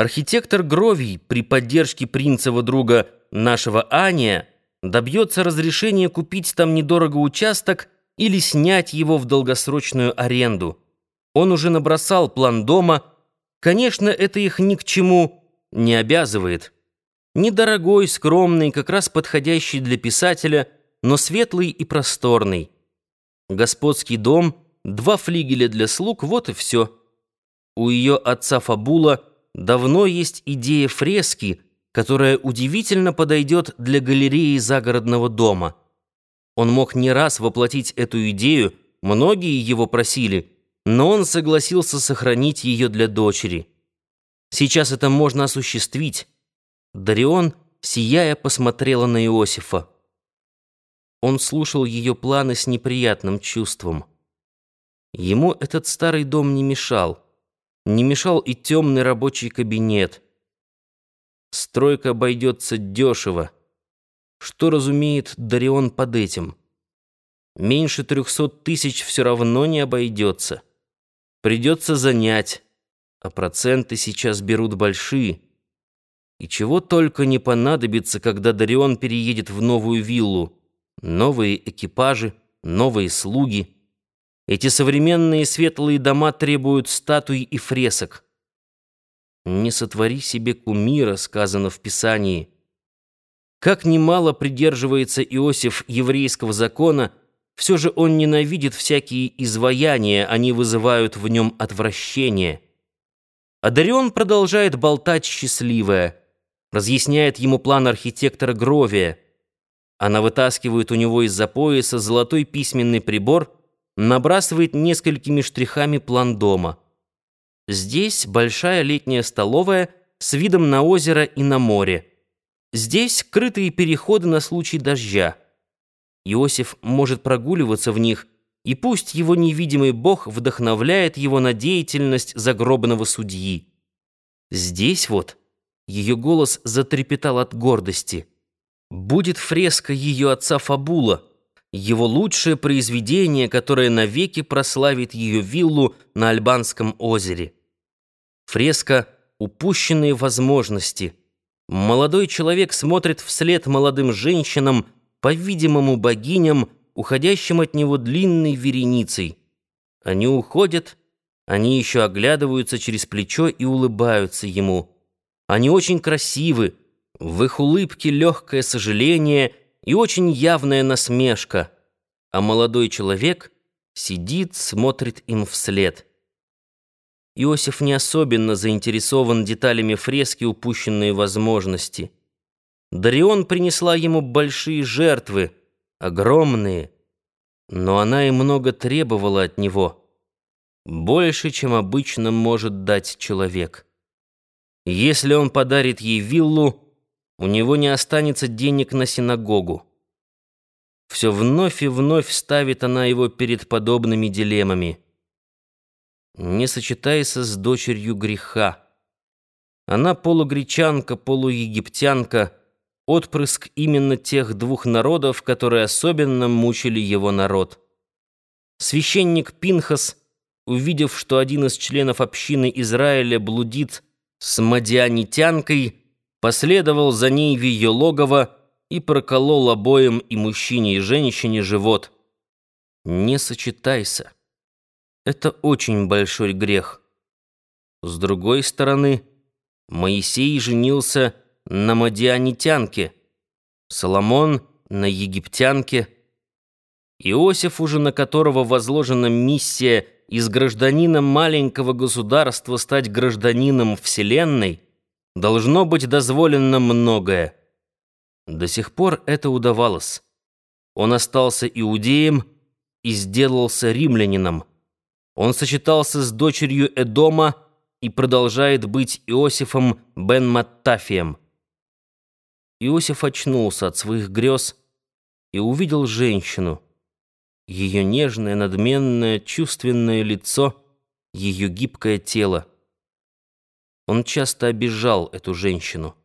Архитектор Гровий при поддержке принцева друга нашего Ания добьется разрешения купить там недорого участок или снять его в долгосрочную аренду. Он уже набросал план дома. Конечно, это их ни к чему не обязывает. Недорогой, скромный, как раз подходящий для писателя, но светлый и просторный. Господский дом, два флигеля для слуг, вот и все. У ее отца Фабула давно есть идея фрески, которая удивительно подойдет для галереи загородного дома. Он мог не раз воплотить эту идею, многие его просили, но он согласился сохранить ее для дочери. Сейчас это можно осуществить. Дарион, сияя, посмотрела на Иосифа. Он слушал ее планы с неприятным чувством. Ему этот старый дом не мешал. Не мешал и темный рабочий кабинет. Стройка обойдется дешево. Что разумеет Дарион под этим? Меньше трехсот тысяч все равно не обойдется. Придется занять, а проценты сейчас берут большие. И чего только не понадобится, когда Дарион переедет в новую виллу. Новые экипажи, новые слуги — эти современные светлые дома требуют статуй и фресок. «Не сотвори себе кумира», сказано в Писании. Как немало придерживается Иосиф еврейского закона, все же он ненавидит всякие изваяния, они вызывают в нем отвращение. Адарион продолжает болтать счастливое, разъясняет ему план архитектора Гровия. Она вытаскивает у него из-за пояса золотой письменный прибор — набрасывает несколькими штрихами план дома. Здесь большая летняя столовая с видом на озеро и на море. Здесь крытые переходы на случай дождя. Иосиф может прогуливаться в них, и пусть его невидимый бог вдохновляет его на деятельность загробного судьи. Здесь вот ее голос затрепетал от гордости. Будет фреска ее отца Фабула — его лучшее произведение, которое навеки прославит ее виллу на Альбанском озере. Фреска «Упущенные возможности». Молодой человек смотрит вслед молодым женщинам, по-видимому, богиням, уходящим от него длинной вереницей. Они уходят, они еще оглядываются через плечо и улыбаются ему. Они очень красивы, в их улыбке легкое сожаление — и очень явная насмешка, а молодой человек сидит, смотрит им вслед. Иосиф не особенно заинтересован деталями фрески упущенные возможности. Дарион принесла ему большие жертвы, огромные, но она и много требовала от него. Больше, чем обычно может дать человек. Если он подарит ей виллу, у него не останется денег на синагогу. Все вновь и вновь ставит она его перед подобными дилеммами. Не сочетайся с дочерью греха. Она полугречанка, полуегиптянка, отпрыск именно тех двух народов, которые особенно мучили его народ. Священник Пинхас, увидев, что один из членов общины Израиля блудит с мадианитянкой, последовал за ней в ее логово и проколол обоим и мужчине, и женщине живот. Не сочетайся. Это очень большой грех. С другой стороны, Моисей женился на мадианитянке, Соломон на египтянке, Иосиф, уже на которого возложена миссия из гражданина маленького государства стать гражданином Вселенной, должно быть дозволено многое. До сих пор это удавалось. Он остался иудеем и сделался римлянином. Он сочетался с дочерью Эдома и продолжает быть Иосифом бен Маттафием. Иосиф очнулся от своих грез и увидел женщину. Ее нежное, надменное, чувственное лицо, ее гибкое тело. Он часто обижал эту женщину.